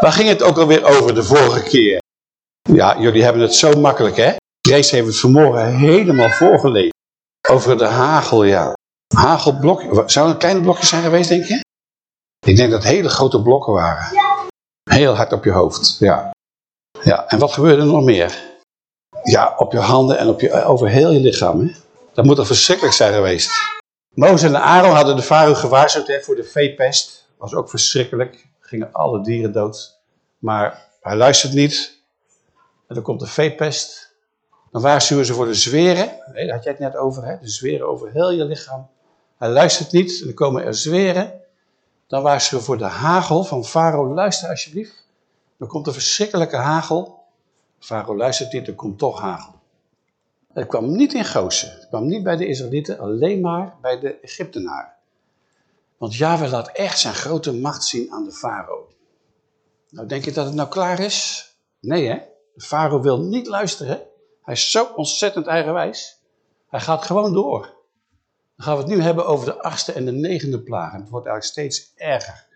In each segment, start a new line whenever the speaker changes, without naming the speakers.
Waar ging het ook alweer over de vorige keer? Ja, jullie hebben het zo makkelijk, hè? Grace heeft het vanmorgen helemaal voorgelezen. Over de hagel, ja. Hagelblok. Zou het kleine blokjes zijn geweest, denk je? Ik denk dat het hele grote blokken waren. Heel hard op je hoofd, ja. Ja, en wat gebeurde er nog meer? Ja, op je handen en op je, over heel je lichaam, hè? Dat moet toch verschrikkelijk zijn geweest. Mozes en Aaron hadden de farao gewaarschuwd hè, voor de veepest. was ook verschrikkelijk. Gingen alle dieren dood. Maar hij luistert niet. En dan komt de veepest. Dan waarschuwen ze voor de zweren. Nee, daar had jij het net over. Hè? De zweren over heel je lichaam. Hij luistert niet. En dan komen er zweren. Dan waarschuwen voor de hagel van Farao. Luister alsjeblieft. Dan komt een verschrikkelijke hagel. Farao luistert niet. Er komt toch hagel. Het kwam niet in Gozen. Het kwam niet bij de Israëlieten. Alleen maar bij de Egyptenaren. Want Yahweh laat echt zijn grote macht zien aan de farao. Nou, denk je dat het nou klaar is? Nee, hè? De farao wil niet luisteren. Hij is zo ontzettend eigenwijs. Hij gaat gewoon door. Dan gaan we het nu hebben over de achtste en de negende plaag. het wordt eigenlijk steeds erger.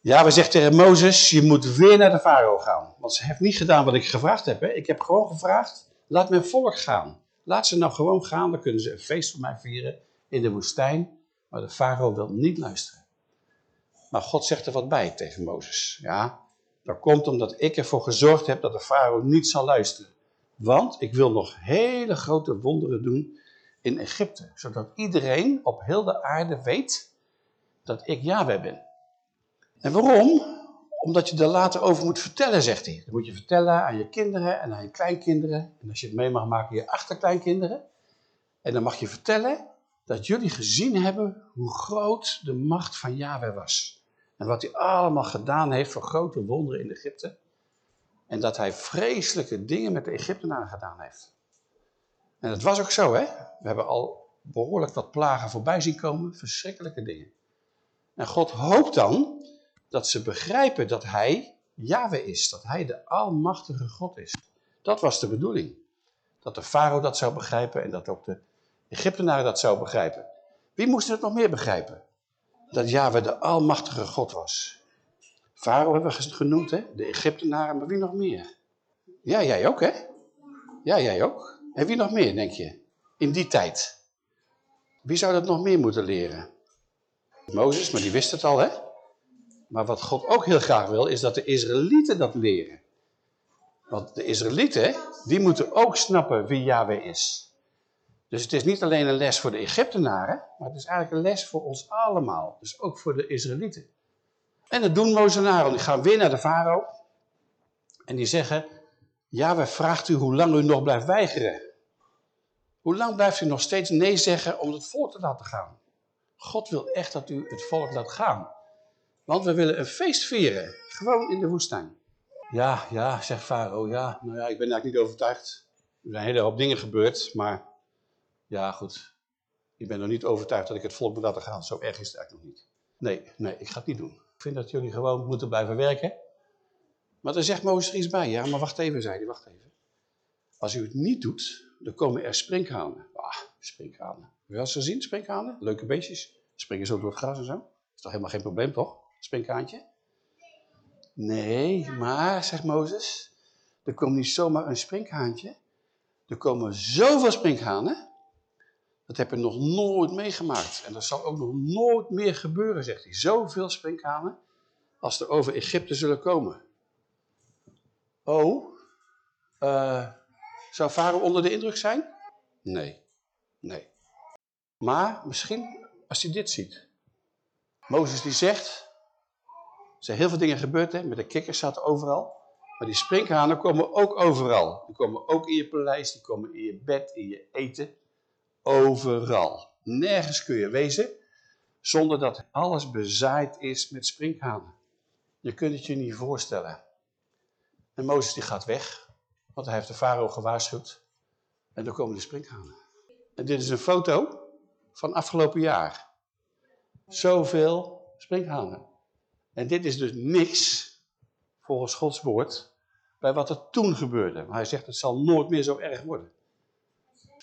Ja, zeggen tegen Mozes, je moet weer naar de farao gaan. Want ze heeft niet gedaan wat ik gevraagd heb. Hè? Ik heb gewoon gevraagd, laat mijn volk gaan. Laat ze nou gewoon gaan, dan kunnen ze een feest voor mij vieren in de woestijn. Maar de farao wil niet luisteren. Maar God zegt er wat bij tegen Mozes. Ja, dat komt omdat ik ervoor gezorgd heb dat de farao niet zal luisteren. Want ik wil nog hele grote wonderen doen in Egypte. Zodat iedereen op heel de aarde weet dat ik Yahweh ben. En waarom? Omdat je er later over moet vertellen, zegt hij. Dat moet je vertellen aan je kinderen en aan je kleinkinderen. En als je het mee mag maken, je achterkleinkinderen. En dan mag je vertellen dat jullie gezien hebben hoe groot de macht van Yahweh was. En wat hij allemaal gedaan heeft voor grote wonderen in Egypte. En dat hij vreselijke dingen met de Egyptenaren gedaan heeft. En dat was ook zo, hè. We hebben al behoorlijk wat plagen voorbij zien komen. Verschrikkelijke dingen. En God hoopt dan dat ze begrijpen dat hij Yahweh is. Dat hij de almachtige God is. Dat was de bedoeling. Dat de farao dat zou begrijpen en dat ook de Egyptenaren dat zouden begrijpen. Wie moest het nog meer begrijpen? Dat Yahweh de almachtige God was. Farao hebben we genoemd, hè? de Egyptenaren, maar wie nog meer? Ja, jij ook, hè? Ja, jij ook. En wie nog meer, denk je? In die tijd. Wie zou dat nog meer moeten leren? Mozes, maar die wist het al, hè? Maar wat God ook heel graag wil, is dat de Israëlieten dat leren. Want de Israëlieten, die moeten ook snappen wie Yahweh is. Dus het is niet alleen een les voor de Egyptenaren, maar het is eigenlijk een les voor ons allemaal. Dus ook voor de Israëlieten. En dat doen Mozenaren. Die gaan weer naar de farao. En die zeggen, ja, wij vraagt u hoe lang u nog blijft weigeren. Hoe lang blijft u nog steeds nee zeggen om het volk te laten gaan? God wil echt dat u het volk laat gaan. Want we willen een feest vieren. Gewoon in de woestijn. Ja, ja, zegt Farao. Ja, nou ja, ik ben eigenlijk niet overtuigd. Er zijn een hele hoop dingen gebeurd, maar ja, goed. Ik ben nog niet overtuigd dat ik het volk moet laten gaan. Zo erg is het eigenlijk nog niet. Nee, nee, ik ga het niet doen. Ik vind dat jullie gewoon moeten blijven werken. Maar dan zegt Mozes er iets bij. Ja, maar wacht even, zei hij, wacht even. Als u het niet doet, dan komen er sprinkhanen. Ah, sprinkhanen. Heb je wel eens gezien, sprinkhanen? Leuke beestjes. Springen zo door het gras en zo. Is toch helemaal geen probleem, toch? Sprinkhaantje? Nee, maar, zegt Mozes, er komt niet zomaar een sprinkhaantje. Er komen zoveel sprinkhanen, dat heb je nog nooit meegemaakt. En dat zal ook nog nooit meer gebeuren, zegt hij. Zoveel sprinkhanen als er over Egypte zullen komen. Oh, zou Farao onder de indruk zijn? Nee, nee. Maar misschien als hij dit ziet. Mozes die zegt, er zijn heel veel dingen gebeurd, hè? met de kikkers zaten overal. Maar die sprinkhanen komen ook overal. Die komen ook in je paleis, die komen in je bed, in je eten. Overal. Nergens kun je wezen zonder dat alles bezaaid is met sprinkhanen. Je kunt het je niet voorstellen. En Mozes die gaat weg, want hij heeft de farao gewaarschuwd. En dan komen de sprinkhanen. En dit is een foto van afgelopen jaar. Zoveel sprinkhanen. En dit is dus niks, volgens Gods woord, bij wat er toen gebeurde. Maar hij zegt het zal nooit meer zo erg worden.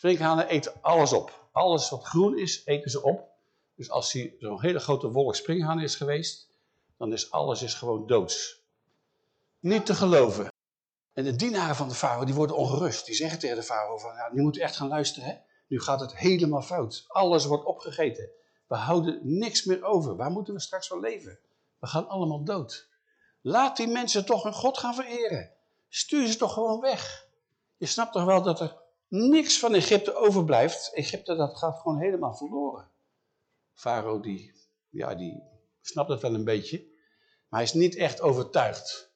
Sprinkhanen eten alles op. Alles wat groen is, eten ze op. Dus als hij zo'n hele grote wolk springhanen is geweest, dan is alles is gewoon doods. niet te geloven. En de dienaren van de farao, die worden ongerust. Die zeggen tegen de farao van, ja, nu moet u echt gaan luisteren. Hè? Nu gaat het helemaal fout. Alles wordt opgegeten. We houden niks meer over. Waar moeten we straks van leven? We gaan allemaal dood. Laat die mensen toch hun God gaan vereren. Stuur ze toch gewoon weg. Je snapt toch wel dat er niks van Egypte overblijft. Egypte dat gaat gewoon helemaal verloren. Farao die, ja, die snapt het wel een beetje. Maar hij is niet echt overtuigd.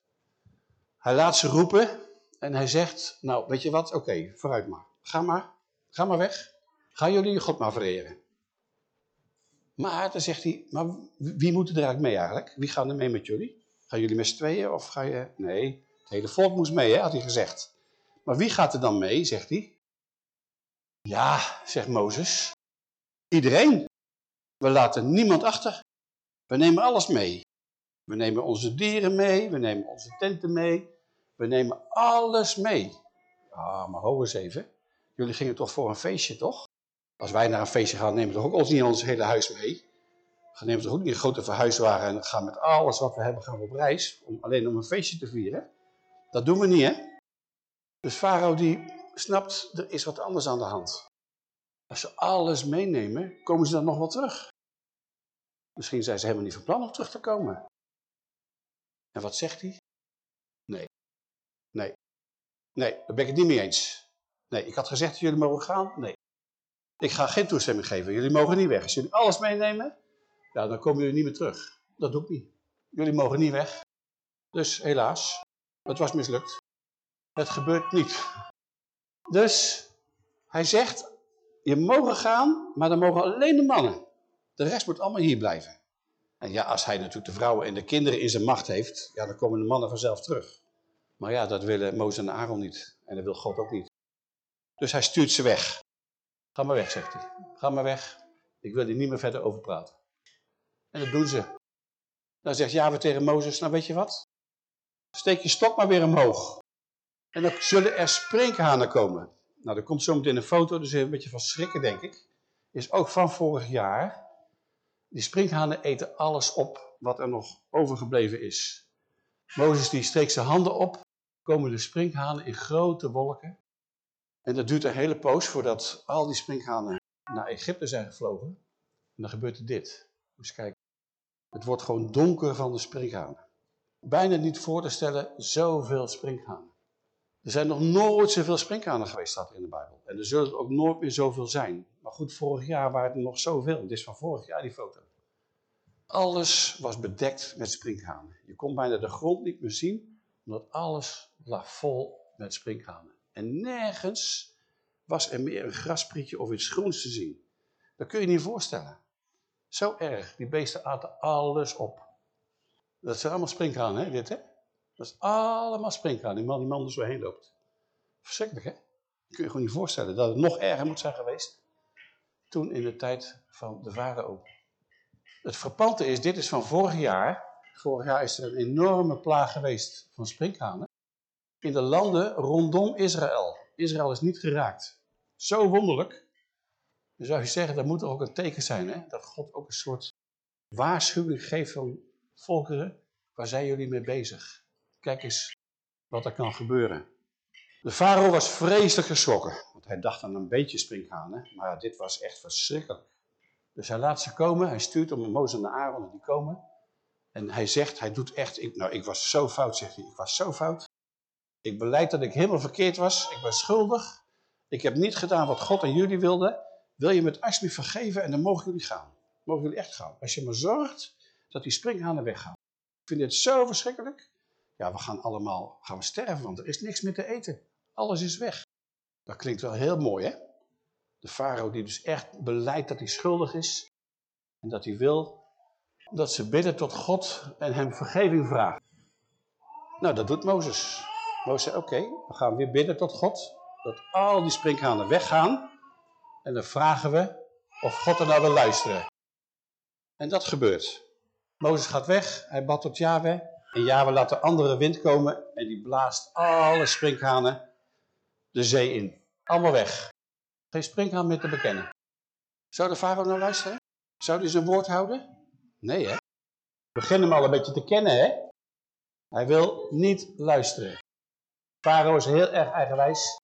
Hij laat ze roepen en hij zegt, nou weet je wat, oké, vooruit maar. Ga maar, ga maar weg. Gaan jullie je God maar vereren. Maar dan zegt hij, maar wie moet er eigenlijk mee eigenlijk? Wie gaan er mee met jullie? Gaan jullie met z'n tweeën of ga je... Nee, het hele volk moest mee, hè, had hij gezegd. Maar wie gaat er dan mee, zegt hij. Ja, zegt Mozes. Iedereen. We laten niemand achter. We nemen alles mee. We nemen onze dieren mee, we nemen onze tenten mee. We nemen alles mee. Ah, maar hou eens even. Jullie gingen toch voor een feestje, toch? Als wij naar een feestje gaan, nemen we toch ook ons niet ons hele huis mee? We nemen toch ook niet een grote verhuiswagen en gaan met alles wat we hebben gaan op reis. Om, alleen om een feestje te vieren. Dat doen we niet, hè? Dus Farao die snapt, er is wat anders aan de hand. Als ze alles meenemen, komen ze dan nog wel terug. Misschien zijn ze helemaal niet van plan om terug te komen. En wat zegt hij? Nee. Nee. Nee, daar ben ik het niet mee eens. Nee, ik had gezegd dat jullie mogen gaan. Nee. Ik ga geen toestemming geven. Jullie mogen niet weg. Als jullie alles meenemen, ja, dan komen jullie niet meer terug. Dat doe ik niet. Jullie mogen niet weg. Dus helaas, het was mislukt. Het gebeurt niet. Dus hij zegt, je mogen gaan, maar dan mogen alleen de mannen. De rest moet allemaal hier blijven. En ja, als hij natuurlijk de vrouwen en de kinderen in zijn macht heeft, ja, dan komen de mannen vanzelf terug. Maar ja, dat willen Mozes en Aaron niet. En dat wil God ook niet. Dus hij stuurt ze weg. Ga maar weg, zegt hij. Ga maar weg. Ik wil hier niet meer verder over praten. En dat doen ze. Dan zegt Java tegen Mozes, nou weet je wat? Steek je stok maar weer omhoog. En dan zullen er sprinkhanen komen. Nou, er komt zo meteen een foto, dus een beetje van schrikken, denk ik. Is ook van vorig jaar. Die sprinkhanen eten alles op wat er nog overgebleven is. Mozes die steekt zijn handen op, komen de sprinkhanen in grote wolken. En dat duurt een hele poos voordat al die sprinkhanen naar Egypte zijn gevlogen. En dan gebeurt er dit. Dus kijk, het wordt gewoon donker van de sprinkhanen. Bijna niet voor te stellen, zoveel sprinkhanen. Er zijn nog nooit zoveel sprinkhanen geweest, staat in de Bijbel. En er zullen ook nooit meer zoveel zijn. Maar goed, vorig jaar waren er nog zoveel. Dit is van vorig jaar, die foto. Alles was bedekt met sprinkhanen. Je kon bijna de grond niet meer zien, omdat alles lag vol met sprinkhanen. En nergens was er meer een grasprietje of iets groens te zien. Dat kun je niet voorstellen. Zo erg. Die beesten aten alles op. Dat zijn allemaal sprinkhanen, hè, dit, hè? Dat is allemaal sprinkhanen. Die man die man er zo heen loopt. Verschrikkelijk, hè? Dat kun je gewoon niet voorstellen. Dat het nog erger moet zijn geweest. Toen in de tijd van de farao. Het frappante is, dit is van vorig jaar. Vorig jaar is er een enorme plaag geweest van sprinkhanen. In de landen rondom Israël. Israël is niet geraakt. Zo wonderlijk. Dan zou je zeggen, dat moet ook een teken zijn. Hè? Dat God ook een soort waarschuwing geeft van volkeren. Waar zijn jullie mee bezig? Kijk eens wat er kan gebeuren. De farao was vreselijk geschrokken. Want hij dacht aan een beetje sprinkhanen. Maar dit was echt verschrikkelijk. Dus hij laat ze komen. Hij stuurt om Mozes en Aaron en die komen. En hij zegt, hij doet echt... Ik, nou, ik was zo fout, zegt hij. Ik was zo fout. Ik beleid dat ik helemaal verkeerd was. Ik ben schuldig. Ik heb niet gedaan wat God en jullie wilden. Wil je me het alsjeblieft vergeven en dan mogen jullie gaan. Mogen jullie echt gaan. Als je maar zorgt dat die springhanen weggaan. Ik vind dit zo verschrikkelijk. Ja, we gaan allemaal gaan we sterven, want er is niks meer te eten. Alles is weg. Dat klinkt wel heel mooi, hè? De farao die dus echt beleidt dat hij schuldig is. En dat hij wil dat ze bidden tot God en hem vergeving vragen. Nou, dat doet Mozes. Mozes oké, we gaan weer bidden tot God. Dat al die sprinkhanen weggaan. En dan vragen we of God er nou wil luisteren. En dat gebeurt. Mozes gaat weg, hij bad tot Yahweh. En Yahweh laat de andere wind komen en die blaast alle sprinkhanen de zee in. Allemaal weg. Geen sprinkhaan meer te bekennen. Zou de farao nou luisteren? Zou hij zijn woord houden? Nee hè. We beginnen hem al een beetje te kennen hè. Hij wil niet luisteren. Farao is heel erg eigenwijs.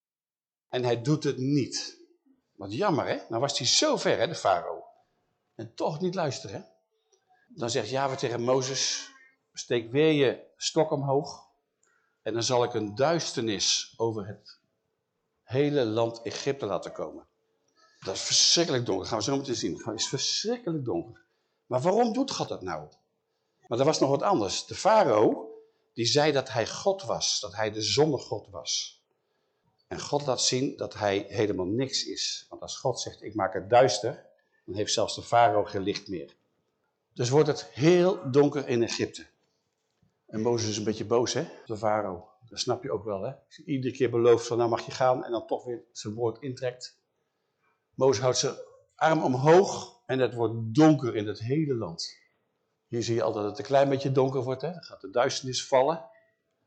En hij doet het niet. Wat jammer hè. Nou was hij zo ver hè, de farao. En toch niet luisteren. Dan zegt Java tegen Mozes. Steek weer je stok omhoog. En dan zal ik een duisternis over het hele land Egypte laten komen. Dat is verschrikkelijk donker. Gaan we zo meteen zien. Het is verschrikkelijk donker. Maar waarom doet God dat nou? Maar er was nog wat anders. De farao, die zei dat hij God was. Dat hij de zonnegod was. En God laat zien dat hij helemaal niks is. Want als God zegt, ik maak het duister, dan heeft zelfs de farao geen licht meer. Dus wordt het heel donker in Egypte. En Mozes is een beetje boos, hè, de farao. Dat snap je ook wel, hè. Iedere keer belooft van, nou mag je gaan, en dan toch weer zijn woord intrekt. Mozes houdt zijn arm omhoog en het wordt donker in het hele land. Hier zie je al dat het een klein beetje donker wordt, hè. Dan gaat de duisternis vallen.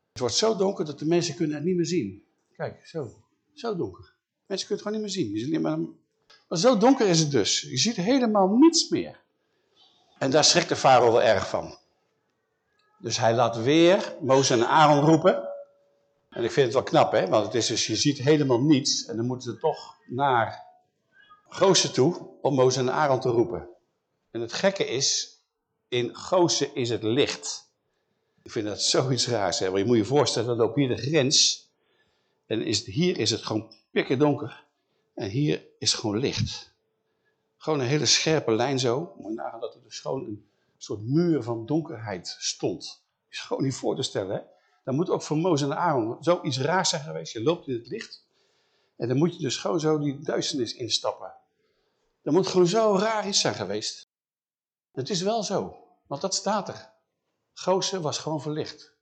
Het wordt zo donker dat de mensen kunnen het niet meer zien. Kijk, zo. Zo donker. Mensen kunnen het gewoon niet meer zien. Je ziet maar zo donker is het dus. Je ziet helemaal niets meer. En daar schrikt de farao wel erg van. Dus hij laat weer Mozes en Aaron roepen. En ik vind het wel knap, hè? want het is dus, je ziet helemaal niets. En dan moeten ze toch naar Gozen toe om Mozes en Aaron te roepen. En het gekke is, in Gozen is het licht. Ik vind dat zoiets raars. Hè? Want je moet je voorstellen, dan loopt hier de grens. En is, hier is het gewoon pikken donker. En hier is gewoon licht. Gewoon een hele scherpe lijn zo. Moet je nagaan dat er dus gewoon een soort muur van donkerheid stond. Is gewoon niet voor te stellen. Hè? Dan moet ook voor Mozes en Aaron zoiets raars zijn geweest. Je loopt in het licht. En dan moet je dus gewoon zo die duisternis instappen. Dat moet gewoon zo raar iets zijn geweest. Het is wel zo. Want dat staat er. Gozen was gewoon verlicht.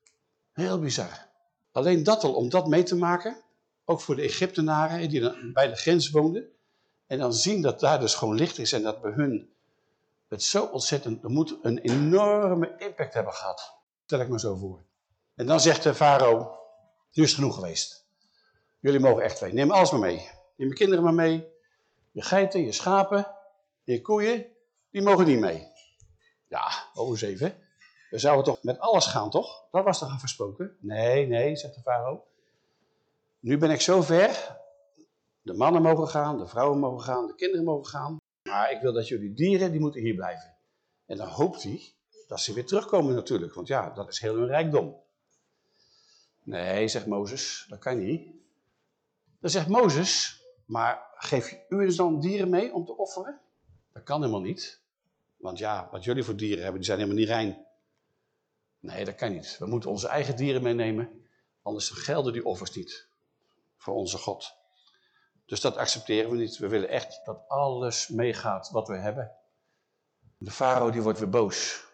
Heel bizar. Alleen dat al, om dat mee te maken. Ook voor de Egyptenaren die bij de grens woonden. En dan zien dat daar dus gewoon licht is en dat bij hun het zo ontzettend, dat moet een enorme impact hebben gehad. Stel ik me zo voor. En dan zegt de farao, nu is het genoeg geweest. Jullie mogen echt twee. Neem alles maar mee. Neem je kinderen maar mee. Je geiten, je schapen, je koeien, die mogen niet mee. Ja, oh eens even. We zouden toch met alles gaan, toch? Dat was toch afgesproken? Nee, nee, zegt de farao. Nu ben ik zo ver. De mannen mogen gaan, de vrouwen mogen gaan, de kinderen mogen gaan. Maar ik wil dat jullie dieren, die moeten hier blijven. En dan hoopt hij dat ze weer terugkomen natuurlijk. Want ja, dat is heel hun rijkdom. Nee, zegt Mozes, dat kan niet. Dan zegt Mozes, maar geef u dan dieren mee om te offeren? Dat kan helemaal niet. Want ja, wat jullie voor dieren hebben, die zijn helemaal niet rein. Nee, dat kan niet. We moeten onze eigen dieren meenemen. Anders gelden die offers niet voor onze God. Dus dat accepteren we niet. We willen echt dat alles meegaat wat we hebben. De farao die wordt weer boos.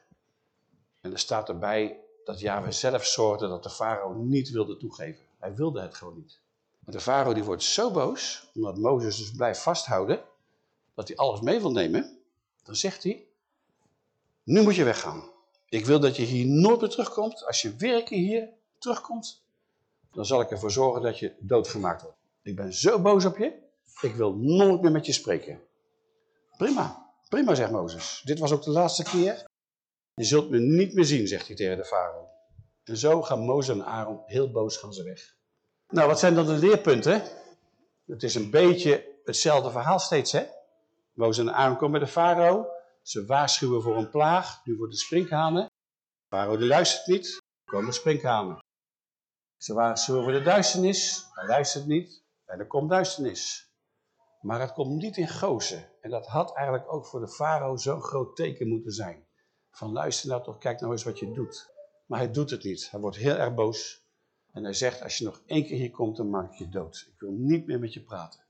En er staat erbij dat Yahweh zelf zorgde dat de farao niet wilde toegeven. Hij wilde het gewoon niet. Maar de farao die wordt zo boos, omdat Mozes dus blijft vasthouden, dat hij alles mee wil nemen. Dan zegt hij, nu moet je weggaan. Ik wil dat je hier nooit meer terugkomt. Als je weer een keer hier terugkomt, dan zal ik ervoor zorgen dat je doodgemaakt wordt. Ik ben zo boos op je, ik wil nooit meer met je spreken. Prima, prima zegt Mozes. Dit was ook de laatste keer. Je zult me niet meer zien, zegt hij tegen de farao. En zo gaan Mozes en Aaron heel boos gaan ze weg. Nou, wat zijn dan de leerpunten? Het is een beetje hetzelfde verhaal steeds, hè? Mozes en Aaron komen bij de farao. Ze waarschuwen voor een plaag, nu voor de sprinkhanen. De farao luistert niet, komen sprinkhanen. Ze waarschuwen voor de duisternis, hij luistert niet. En er komt duisternis. Maar het komt niet in Gozen. En dat had eigenlijk ook voor de farao zo'n groot teken moeten zijn. Van luister nou toch, kijk nou eens wat je doet. Maar hij doet het niet. Hij wordt heel erg boos. En hij zegt, als je nog één keer hier komt, dan maak ik je dood. Ik wil niet meer met je praten.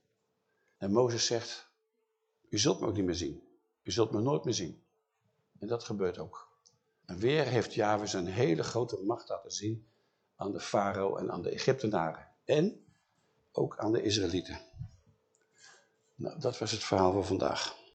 En Mozes zegt, u zult me ook niet meer zien. U zult me nooit meer zien. En dat gebeurt ook. En weer heeft Yahweh zijn hele grote macht laten zien aan de farao en aan de Egyptenaren. En ook aan de Israëlieten. Nou, dat was het verhaal van vandaag.